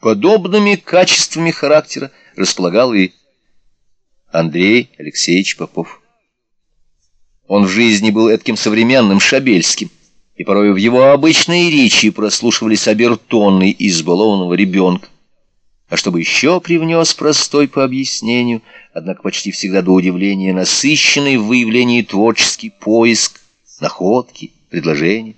Подобными качествами характера располагал и Андрей Алексеевич Попов. Он в жизни был этким современным Шабельским, и порой в его обычной речи прослушивались обертонны избалованного ребенка. А чтобы еще привнес простой по объяснению, однако почти всегда до удивления насыщенный в выявлении творческий поиск, находки, предложения.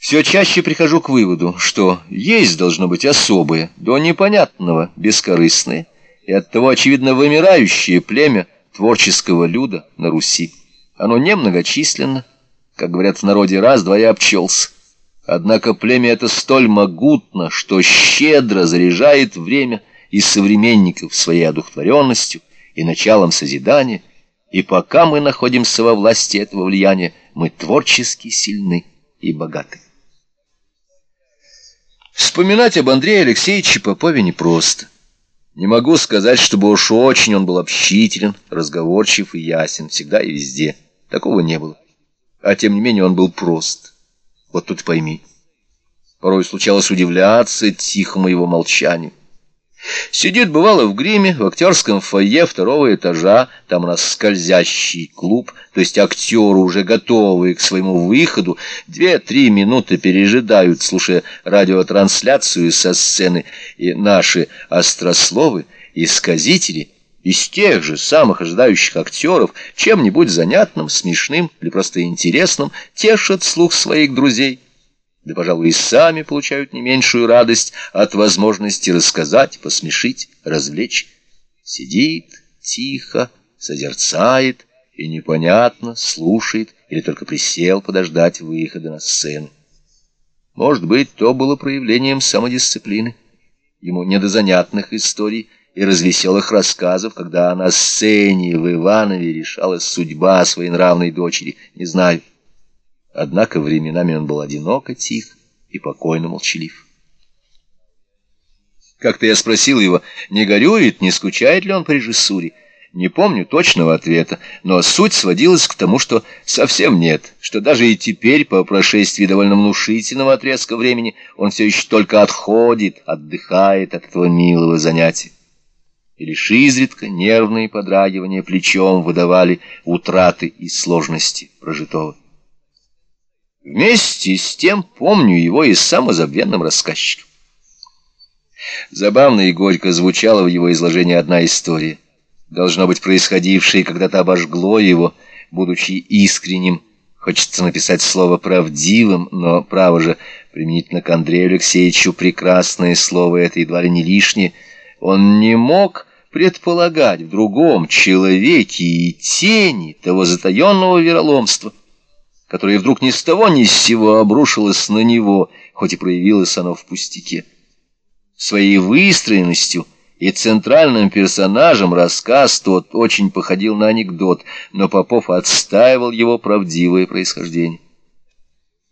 Все чаще прихожу к выводу, что есть должно быть особое, до непонятного, бескорыстное и оттого, очевидно, вымирающее племя творческого люда на Руси. Оно немногочисленно, как говорят в народе, раз-два и обчелся. Однако племя это столь могутно, что щедро заряжает время и современников своей одухотворенностью и началом созидания, и пока мы находимся во власти этого влияния, мы творчески сильны и богаты. Вспоминать об Андрее Алексеевиче Попове непросто. Не могу сказать, чтобы уж очень он был общителен, разговорчив и ясен, всегда и везде. Такого не было. А тем не менее он был прост. Вот тут пойми. Порой случалось удивляться тихому его молчанию. Сидит, бывало, в гриме, в актерском фойе второго этажа, там у нас скользящий клуб, то есть актеры, уже готовые к своему выходу, две-три минуты пережидают, слушая радиотрансляцию со сцены, и наши острословы и сказители из тех же самых ожидающих актеров чем-нибудь занятным, смешным или просто интересным тешат слух своих друзей да, пожалуй, и сами получают не меньшую радость от возможности рассказать, посмешить, развлечь. Сидит тихо, созерцает и непонятно слушает или только присел подождать выхода на сцену. Может быть, то было проявлением самодисциплины. Ему не до занятных историй и развеселых рассказов, когда на сцене в Иванове решалась судьба своей нравной дочери, не знаю. Однако временами он был одиноко, тих и покойно молчалив. Как-то я спросил его, не горюет, не скучает ли он по режиссуре. Не помню точного ответа, но суть сводилась к тому, что совсем нет, что даже и теперь, по прошествии довольно внушительного отрезка времени, он все еще только отходит, отдыхает от этого милого занятия. И лишь изредка нервные подрагивания плечом выдавали утраты и сложности прожитого. Вместе с тем помню его и самозабвенным рассказчиком. Забавно и горько звучала в его изложении одна история. Должно быть, происходившее когда-то обожгло его, будучи искренним. Хочется написать слово «правдивым», но, право же, применительно к Андрею Алексеевичу прекрасное слово это едва ли не лишнее. Он не мог предполагать в другом человеке и тени того затаенного вероломства, которое вдруг ни с того ни с сего обрушилось на него, хоть и проявилось оно в пустяке. Своей выстроенностью и центральным персонажем рассказ тот очень походил на анекдот, но Попов отстаивал его правдивое происхождение.